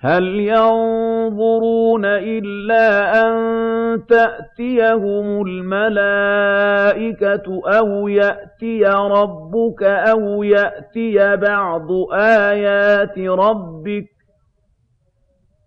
هَلْ يَنظُرُونَ إِلَّا أَن تَأْتِيَهُمُ الْمَلَائِكَةُ أَوْ يَأْتِيَ رَبُّكَ أَوْ يَأْتِيَ بَعْضُ آيَاتِ رَبِّكَ ۗ